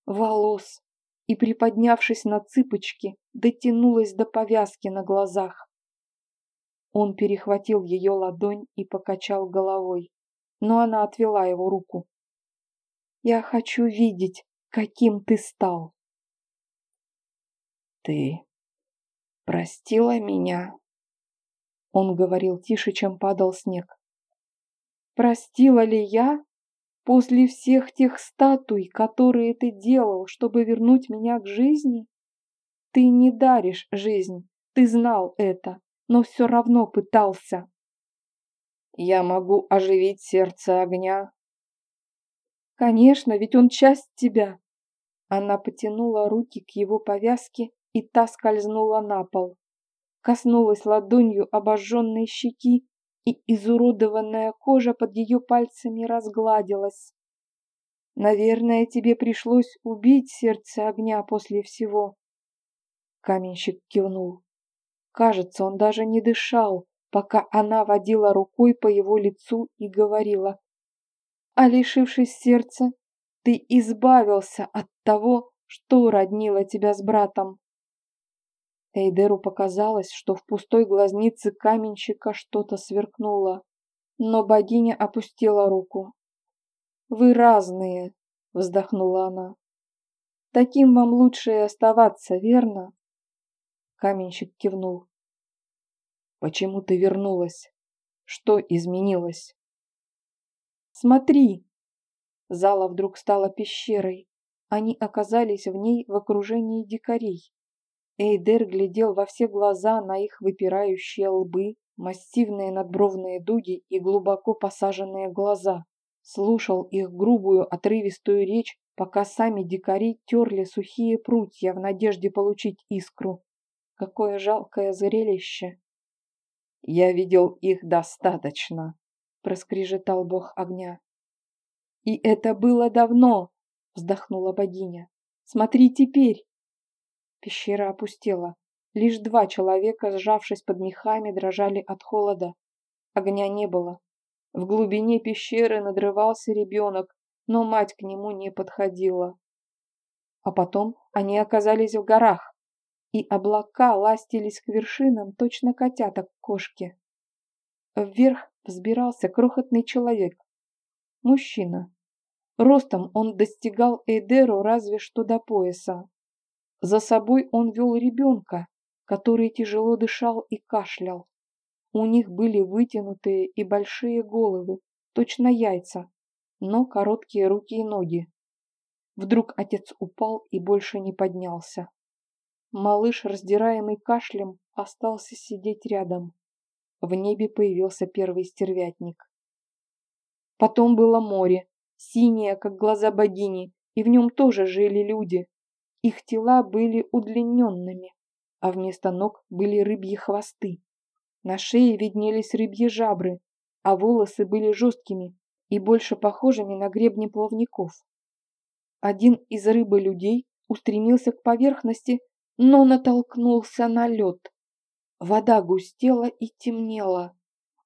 волос и, приподнявшись на цыпочки, дотянулась до повязки на глазах. Он перехватил ее ладонь и покачал головой, но она отвела его руку. «Я хочу видеть, каким ты стал». «Ты простила меня?» Он говорил тише, чем падал снег. «Простила ли я? После всех тех статуй, которые ты делал, чтобы вернуть меня к жизни? Ты не даришь жизнь, ты знал это, но все равно пытался». «Я могу оживить сердце огня». «Конечно, ведь он часть тебя». Она потянула руки к его повязке и та скользнула на пол. Коснулась ладонью обожженной щеки, и изуродованная кожа под ее пальцами разгладилась. Наверное, тебе пришлось убить сердце огня после всего. Каменщик кивнул. Кажется, он даже не дышал, пока она водила рукой по его лицу и говорила. А лишившись сердца, ты избавился от того, что роднило тебя с братом. Эйдеру показалось, что в пустой глазнице каменщика что-то сверкнуло, но богиня опустила руку. «Вы разные», — вздохнула она. «Таким вам лучше и оставаться, верно?» Каменщик кивнул. «Почему ты вернулась? Что изменилось?» «Смотри!» Зала вдруг стала пещерой. Они оказались в ней в окружении дикарей. Эйдер глядел во все глаза на их выпирающие лбы, массивные надбровные дуги и глубоко посаженные глаза. Слушал их грубую отрывистую речь, пока сами дикари терли сухие прутья в надежде получить искру. Какое жалкое зрелище! «Я видел их достаточно», — проскрежетал бог огня. «И это было давно!» — вздохнула богиня. «Смотри теперь!» Пещера опустела. Лишь два человека, сжавшись под мехами, дрожали от холода. Огня не было. В глубине пещеры надрывался ребенок, но мать к нему не подходила. А потом они оказались в горах, и облака ластились к вершинам, точно котята к кошке. Вверх взбирался крохотный человек. Мужчина. Ростом он достигал Эйдеру разве что до пояса. За собой он вел ребенка, который тяжело дышал и кашлял. У них были вытянутые и большие головы, точно яйца, но короткие руки и ноги. Вдруг отец упал и больше не поднялся. Малыш, раздираемый кашлем, остался сидеть рядом. В небе появился первый стервятник. Потом было море, синее, как глаза богини, и в нем тоже жили люди. Их тела были удлиненными, а вместо ног были рыбьи хвосты. На шее виднелись рыбьи жабры, а волосы были жесткими и больше похожими на гребни плавников. Один из рыбы людей устремился к поверхности, но натолкнулся на лед. Вода густела и темнела.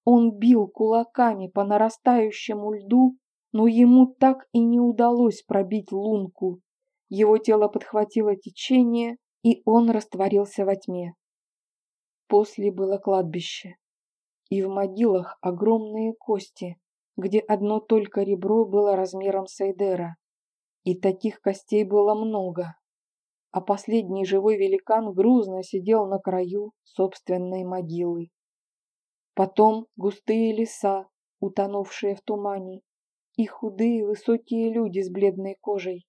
Он бил кулаками по нарастающему льду, но ему так и не удалось пробить лунку. Его тело подхватило течение, и он растворился во тьме. После было кладбище, и в могилах огромные кости, где одно только ребро было размером с Эйдера. И таких костей было много. А последний живой великан грузно сидел на краю собственной могилы. Потом густые леса, утонувшие в тумане, и худые высокие люди с бледной кожей.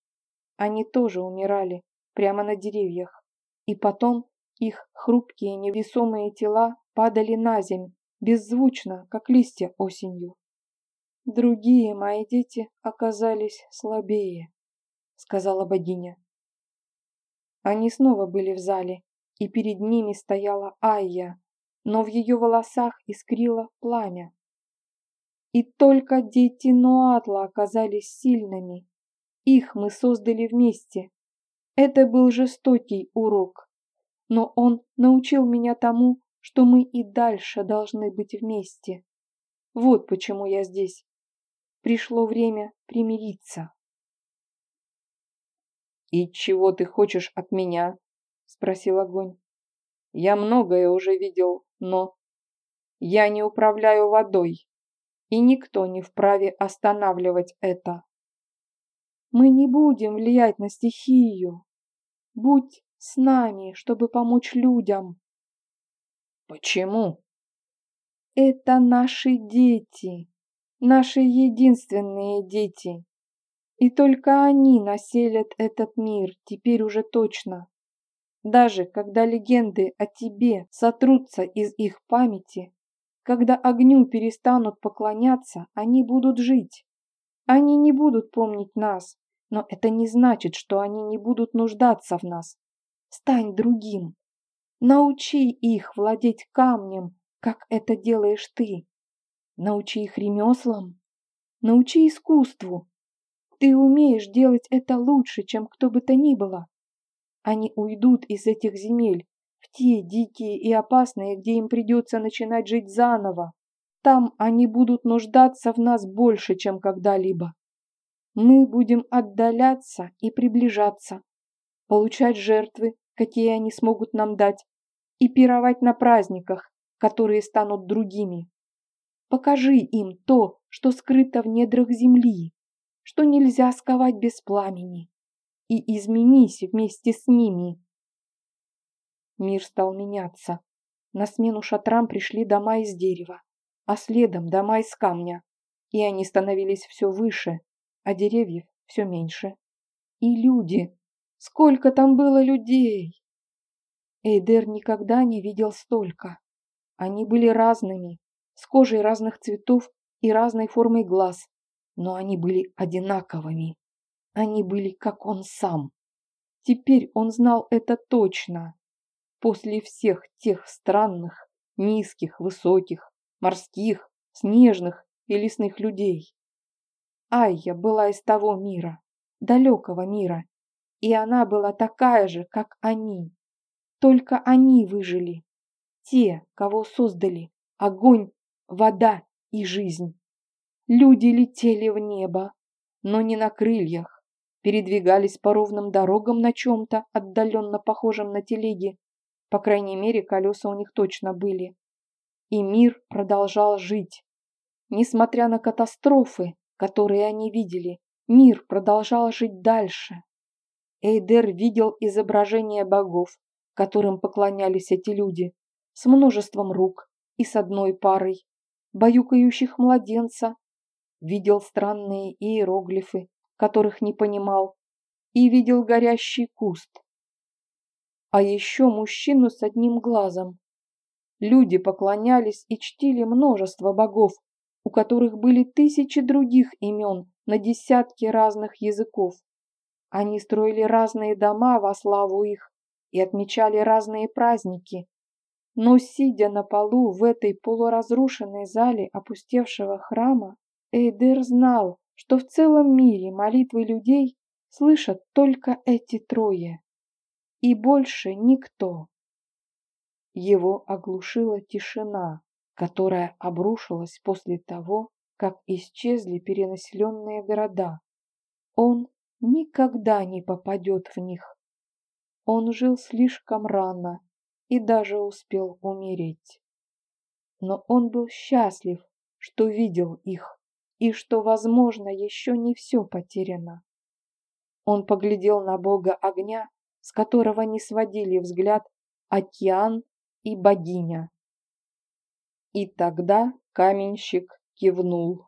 Они тоже умирали прямо на деревьях. И потом их хрупкие невесомые тела падали на земь, беззвучно, как листья осенью. Другие мои дети оказались слабее, сказала богиня. Они снова были в зале, и перед ними стояла Айя, но в ее волосах искрило пламя. И только дети Нуатла оказались сильными. Их мы создали вместе. Это был жестокий урок но он научил меня тому, что мы и дальше должны быть вместе. Вот почему я здесь. Пришло время примириться. «И чего ты хочешь от меня?» — спросил огонь. «Я многое уже видел, но я не управляю водой, и никто не вправе останавливать это. Мы не будем влиять на стихию. Будь с нами, чтобы помочь людям. Почему? Это наши дети, наши единственные дети. И только они населят этот мир, теперь уже точно. Даже когда легенды о тебе сотрутся из их памяти, когда огню перестанут поклоняться, они будут жить. Они не будут помнить нас, но это не значит, что они не будут нуждаться в нас. Стань другим. Научи их владеть камнем, как это делаешь ты. Научи их ремеслам. Научи искусству. Ты умеешь делать это лучше, чем кто бы то ни было. Они уйдут из этих земель, в те дикие и опасные, где им придется начинать жить заново. Там они будут нуждаться в нас больше, чем когда-либо. Мы будем отдаляться и приближаться, получать жертвы какие они смогут нам дать, и пировать на праздниках, которые станут другими. Покажи им то, что скрыто в недрах земли, что нельзя сковать без пламени, и изменись вместе с ними. Мир стал меняться. На смену шатрам пришли дома из дерева, а следом дома из камня, и они становились все выше, а деревьев все меньше. И люди, Сколько там было людей! Эйдер никогда не видел столько. Они были разными, с кожей разных цветов и разной формой глаз, но они были одинаковыми. Они были как он сам. Теперь он знал это точно. После всех тех странных, низких, высоких, морских, снежных и лесных людей. Айя была из того мира, далекого мира, и она была такая же, как они. Только они выжили. Те, кого создали огонь, вода и жизнь. Люди летели в небо, но не на крыльях, передвигались по ровным дорогам на чем-то отдаленно похожем на телеги. По крайней мере, колеса у них точно были. И мир продолжал жить. Несмотря на катастрофы, которые они видели, мир продолжал жить дальше. Эйдер видел изображения богов, которым поклонялись эти люди, с множеством рук и с одной парой, баюкающих младенца, видел странные иероглифы, которых не понимал, и видел горящий куст. А еще мужчину с одним глазом. Люди поклонялись и чтили множество богов, у которых были тысячи других имен на десятки разных языков. Они строили разные дома во славу их и отмечали разные праздники. Но, сидя на полу в этой полуразрушенной зале опустевшего храма, Эйдер знал, что в целом мире молитвы людей слышат только эти трое. И больше никто. Его оглушила тишина, которая обрушилась после того, как исчезли перенаселенные города. Он никогда не попадет в них. Он жил слишком рано и даже успел умереть. Но он был счастлив, что видел их и что, возможно, еще не все потеряно. Он поглядел на бога огня, с которого не сводили взгляд океан и богиня. И тогда каменщик кивнул.